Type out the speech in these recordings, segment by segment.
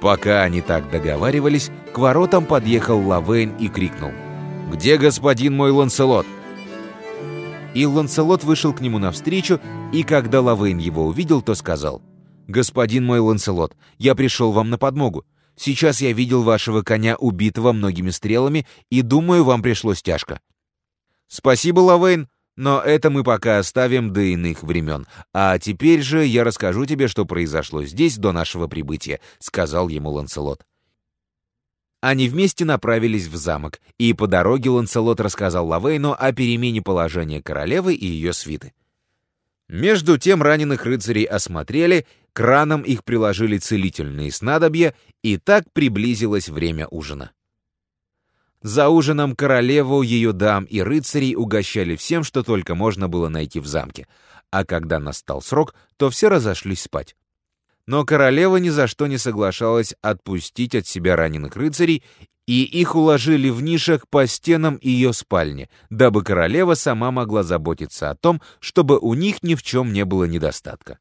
Пока они так договаривались, к воротам подъехал Лавейн и крикнул. «Где господин мой Ланселот?» И Ланселот вышел к нему навстречу, и когда Лавейн его увидел, то сказал, «Господин мой Ланселот, я пришел вам на подмогу. Сейчас я видел вашего коня убитого многими стрелами, и думаю, вам пришлось тяжко». «Спасибо, Лавейн, но это мы пока оставим до иных времен. А теперь же я расскажу тебе, что произошло здесь до нашего прибытия», — сказал ему Ланселот. Они вместе направились в замок, и по дороге Ланселот рассказал Лавейну о перемене положения королевы и ее свиты. Между тем раненых рыцарей осмотрели, к ранам их приложили целительные снадобья, и так приблизилось время ужина. За ужином королеву, ее дам и рыцарей угощали всем, что только можно было найти в замке, а когда настал срок, то все разошлись спать. Но королева ни за что не соглашалась отпустить от себя раненых рыцарей, и их уложили в нишах по стенам ее спальни, дабы королева сама могла заботиться о том, чтобы у них ни в чем не было недостатка.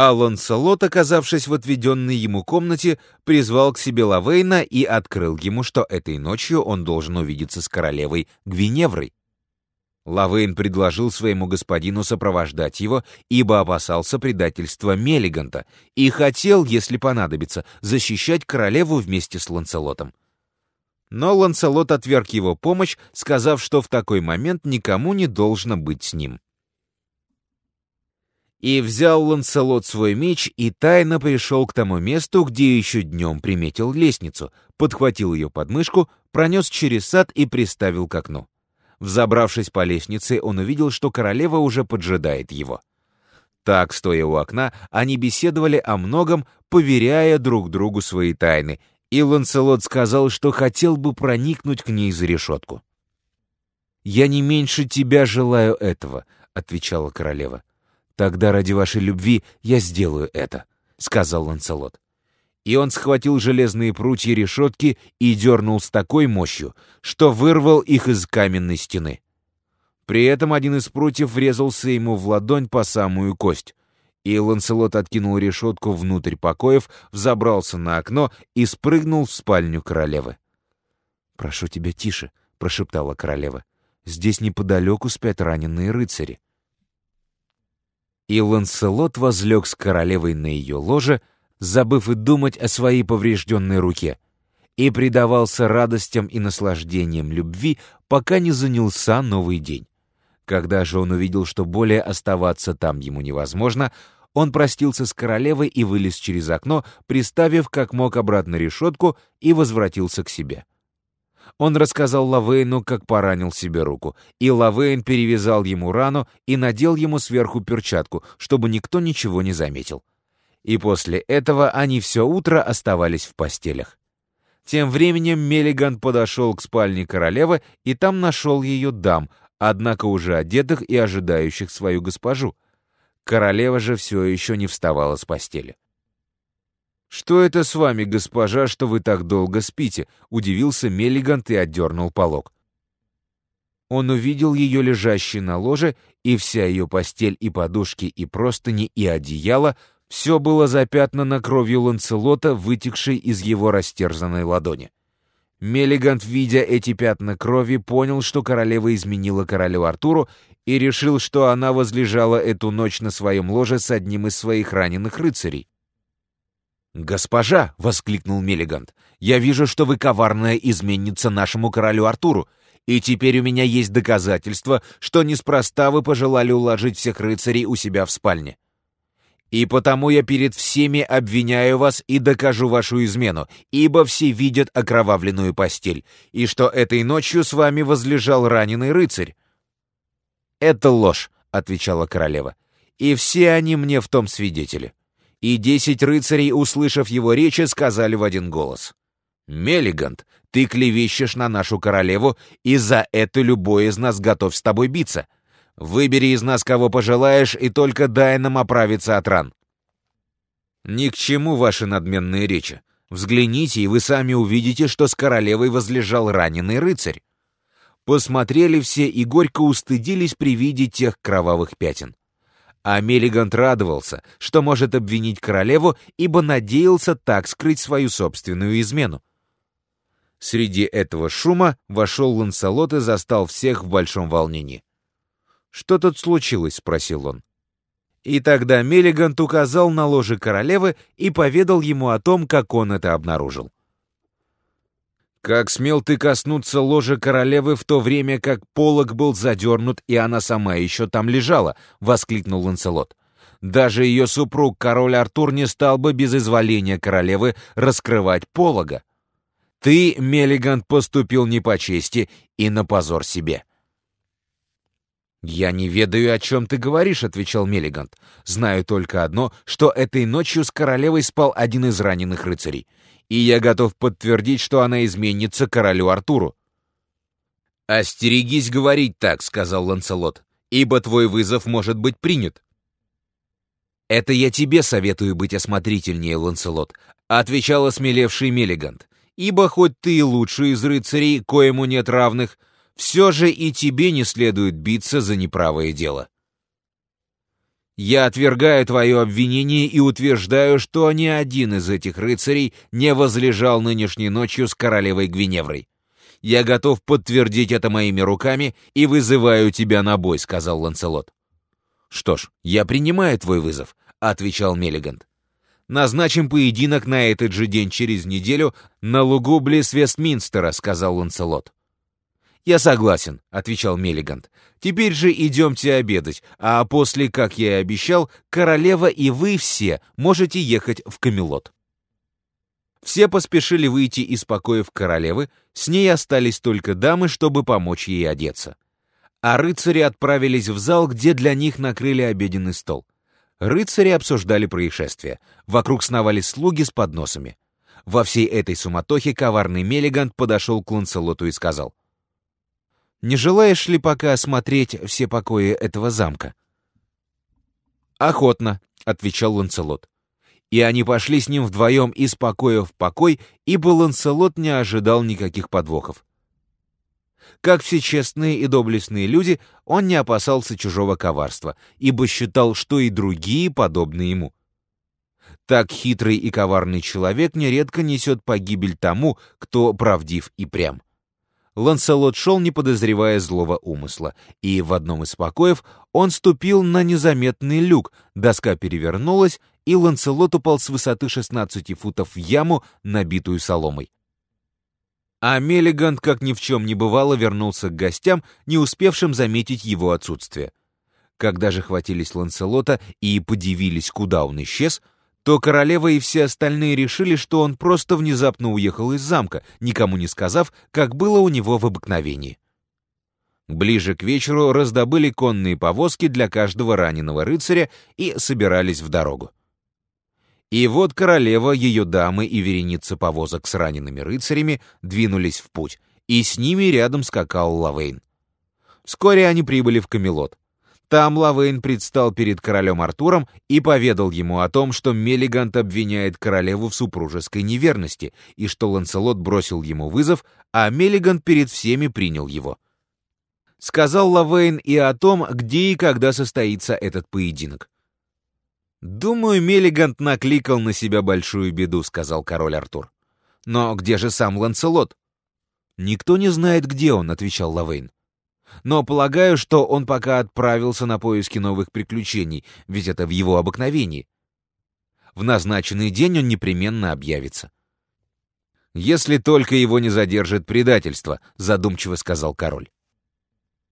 А Ланселот, оказавшись в отведенной ему комнате, призвал к себе Лавейна и открыл ему, что этой ночью он должен увидеться с королевой Гвиневрой. Лавейн предложил своему господину сопровождать его, ибо опасался предательства Меллиганта и хотел, если понадобится, защищать королеву вместе с Ланцелотом. Но Ланцелот отверг его помощь, сказав, что в такой момент никому не должно быть с ним. И взял Ланселот свой меч и тайно пришел к тому месту, где еще днем приметил лестницу, подхватил ее под мышку, пронес через сад и приставил к окну. Взобравшись по лестнице, он увидел, что королева уже поджидает его. Так, стоя у окна, они беседовали о многом, поверяя друг другу свои тайны, и Ланселот сказал, что хотел бы проникнуть к ней за решетку. «Я не меньше тебя желаю этого», — отвечала королева. «Тогда ради вашей любви я сделаю это», — сказал Ланселот и он схватил железные прутья решетки и дернул с такой мощью, что вырвал их из каменной стены. При этом один из прутьев врезался ему в ладонь по самую кость, и Ланселот откинул решетку внутрь покоев, взобрался на окно и спрыгнул в спальню королевы. «Прошу тебя, тише», — прошептала королева. «Здесь неподалеку спят раненые рыцари». И Ланселот возлег с королевой на ее ложе, — забыв и думать о своей поврежденной руке, и предавался радостям и наслаждениям любви, пока не занялся новый день. Когда же он увидел, что более оставаться там ему невозможно, он простился с королевой и вылез через окно, приставив как мог обратно решетку и возвратился к себе. Он рассказал Лавейну, как поранил себе руку, и Лавейн перевязал ему рану и надел ему сверху перчатку, чтобы никто ничего не заметил и после этого они все утро оставались в постелях. Тем временем Мелиган подошел к спальне королевы и там нашел ее дам, однако уже одетых и ожидающих свою госпожу. Королева же все еще не вставала с постели. «Что это с вами, госпожа, что вы так долго спите?» — удивился Мелигант и отдернул полог. Он увидел ее лежащей на ложе, и вся ее постель и подушки и простыни и одеяло все было запятнано кровью Ланцелота, вытекшей из его растерзанной ладони. Мелигант, видя эти пятна крови, понял, что королева изменила королю Артуру и решил, что она возлежала эту ночь на своем ложе с одним из своих раненых рыцарей. «Госпожа!» — воскликнул Мелигант. «Я вижу, что вы коварная изменница нашему королю Артуру, и теперь у меня есть доказательства, что неспроста вы пожелали уложить всех рыцарей у себя в спальне. И потому я перед всеми обвиняю вас и докажу вашу измену, ибо все видят окровавленную постель, и что этой ночью с вами возлежал раненый рыцарь». «Это ложь», — отвечала королева, — «и все они мне в том свидетели». И десять рыцарей, услышав его речи, сказали в один голос. «Меллигант, ты клевещешь на нашу королеву, и за это любой из нас готов с тобой биться. Выбери из нас кого пожелаешь, и только дай нам оправиться от ран. Ни к чему ваши надменные речи. Взгляните, и вы сами увидите, что с королевой возлежал раненый рыцарь. Посмотрели все и горько устыдились при виде тех кровавых пятен. А Мелигант радовался, что может обвинить королеву, ибо надеялся так скрыть свою собственную измену. Среди этого шума вошел Ланселот и застал всех в большом волнении. «Что тут случилось?» — спросил он. И тогда Мелигант указал на ложе королевы и поведал ему о том, как он это обнаружил. «Как смел ты коснуться ложа королевы в то время, как полог был задернут, и она сама еще там лежала?» — воскликнул Ланселот. «Даже ее супруг, король Артур, не стал бы без изволения королевы раскрывать полога. Ты, Меллигант, поступил не по чести и на позор себе». «Я не ведаю, о чем ты говоришь», — отвечал Меллигант. «Знаю только одно, что этой ночью с королевой спал один из раненых рыцарей и я готов подтвердить, что она изменится королю Артуру. «Остерегись говорить так», — сказал Ланселот, «ибо твой вызов может быть принят». «Это я тебе советую быть осмотрительнее, Ланселот», — отвечал осмелевший Меллигант, «ибо хоть ты и лучший из рыцарей, коему нет равных, все же и тебе не следует биться за неправое дело». Я отвергаю твое обвинение и утверждаю, что ни один из этих рыцарей не возлежал нынешней ночью с королевой Гвиневрой. Я готов подтвердить это моими руками и вызываю тебя на бой», — сказал Ланселот. «Что ж, я принимаю твой вызов», — отвечал Меллигант. «Назначим поединок на этот же день через неделю на лугу близ Вестминстера», — сказал Ланселот. «Я согласен», — отвечал Меллигант. «Теперь же идемте обедать, а после, как я и обещал, королева и вы все можете ехать в Камелот». Все поспешили выйти из покоев королевы, с ней остались только дамы, чтобы помочь ей одеться. А рыцари отправились в зал, где для них накрыли обеденный стол. Рыцари обсуждали происшествие. Вокруг сновали слуги с подносами. Во всей этой суматохе коварный Меллигант подошел к Ланселоту и сказал — не желаешь ли пока осмотреть все покои этого замка?» «Охотно», — отвечал Ланселот. И они пошли с ним вдвоем из покоя в покой, ибо Ланселот не ожидал никаких подвохов. Как все честные и доблестные люди, он не опасался чужого коварства, ибо считал, что и другие подобны ему. Так хитрый и коварный человек нередко несет погибель тому, кто правдив и прям. Ланселот шел, не подозревая злого умысла, и в одном из покоев он ступил на незаметный люк, доска перевернулась, и Ланселот упал с высоты 16 футов в яму, набитую соломой. А Меллигант, как ни в чем не бывало, вернулся к гостям, не успевшим заметить его отсутствие. Когда же хватились Ланселота и подивились, куда он исчез, то королева и все остальные решили, что он просто внезапно уехал из замка, никому не сказав, как было у него в обыкновении. Ближе к вечеру раздобыли конные повозки для каждого раненого рыцаря и собирались в дорогу. И вот королева, ее дамы и вереница повозок с ранеными рыцарями двинулись в путь, и с ними рядом скакал Лавейн. Вскоре они прибыли в Камелот. Там Лавейн предстал перед королем Артуром и поведал ему о том, что Мелигант обвиняет королеву в супружеской неверности и что Ланселот бросил ему вызов, а Мелигант перед всеми принял его. Сказал Лавейн и о том, где и когда состоится этот поединок. «Думаю, Мелигант накликал на себя большую беду», — сказал король Артур. «Но где же сам Ланселот?» «Никто не знает, где он», — отвечал Лавейн но полагаю, что он пока отправился на поиски новых приключений, ведь это в его обыкновении. В назначенный день он непременно объявится. «Если только его не задержит предательство», — задумчиво сказал король.